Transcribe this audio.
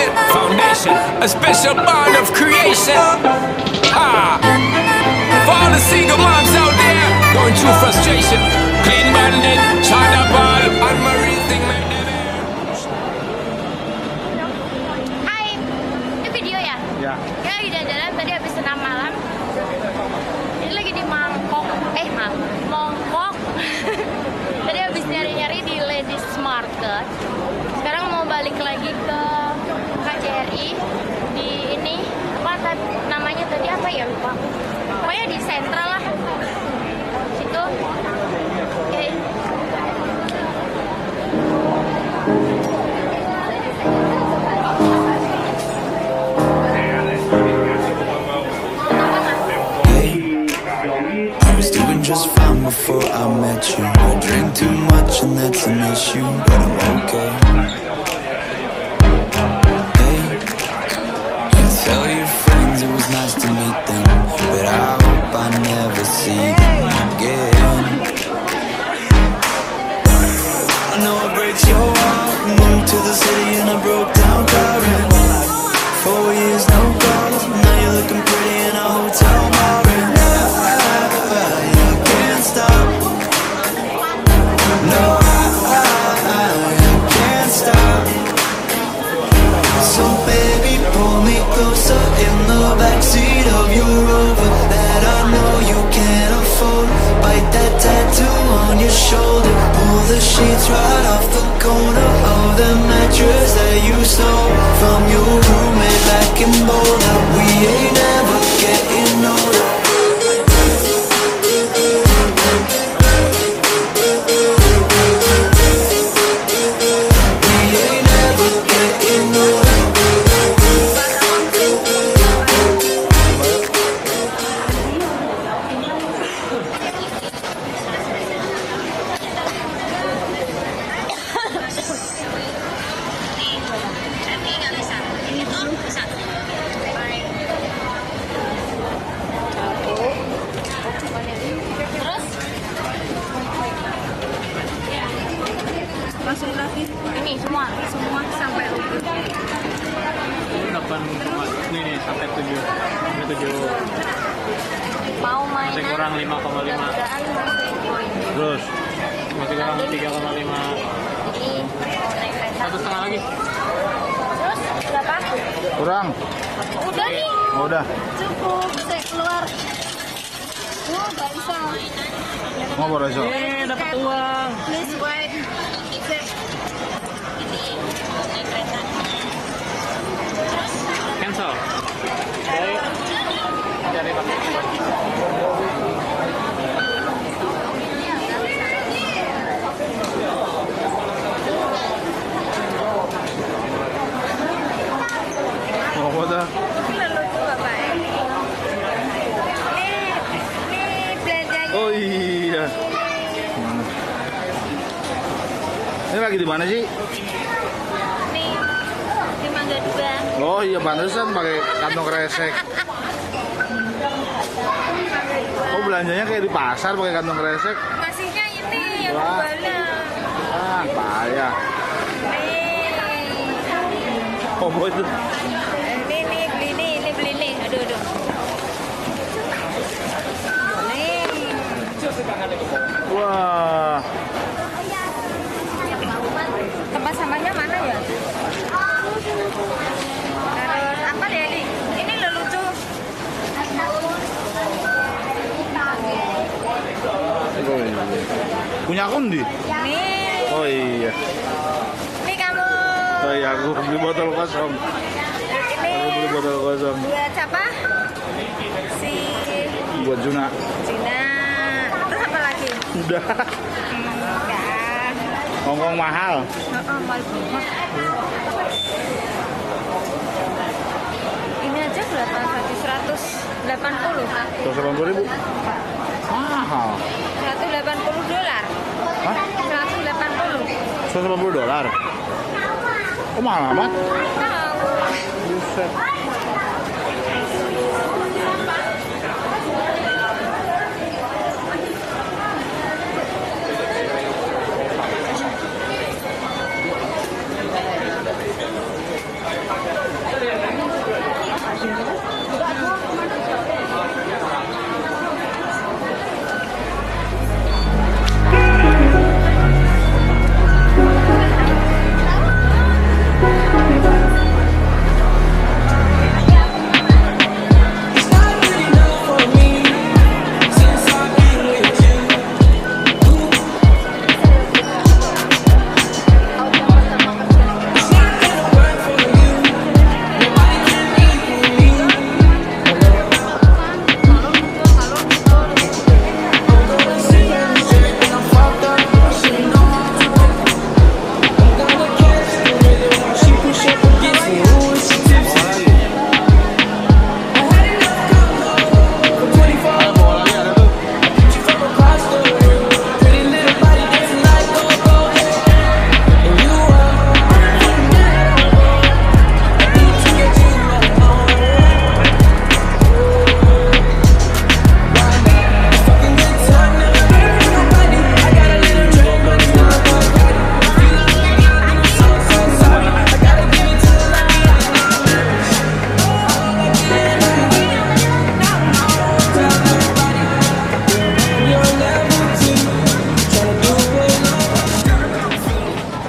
adoration. Foundation, a special bond of creation. Ah. For all the single moms out there going through frustration. Clean bandit, China ball, apa ya lupa. Pokoknya di Sentral lah. Situ. Oke. I was doing just fine before I met you. I drink too much and that's an issue, but I'm okay. gonna tujuh. Ini tujuh. Mau mainan. Masih kurang 5,5. Mudah-mudahan masih poin. Terus masih kurang 3,5. Ini naik kereta. Satu setengah lagi. Terus berapa? Kurang. Udah nih. Oh, udah. Cukup, saya keluar. Oh, nggak bisa. Mau boleh so. Eh, dapat uang. Please wait. Cek. Cancel. Baik. Cari pakai. Oh, udah. Lalu itu bapak ini. Nih, nih belanjanya. Oh iya. Mana? Ini lagi di mana sih? Nih, di Mangga Dua. Oh iya pantesan pakai kantong kresek. Belanjanya kayak di pasar pakai kantong kresek. Masihnya ini yang Wah. Ah, payah. Nih. Oh, itu. Ini nih beli nih, ini beli nih. Aduh, aduh. Nih. Wah. Tempat sampahnya mana ya? Terus apa deh ini? Ini lo lucu. Oh, iya. Akun di? Nih, Oh iya. ini kamu. Oh iya, aku beli botol kosong. Ini Aku beli botol kosong buat siapa? Si buat Juna. Cina. Terus apa lagi? Udah. Hmm, enggak. Hongkong mahal. Oh, oh, mal Ini aja berapa? Satu seratus delapan puluh. 180 ribu. Mahal. Satu delapan puluh dolar. Hah? Satu delapan puluh. 180 dolar. Kok mahal amat? Buset.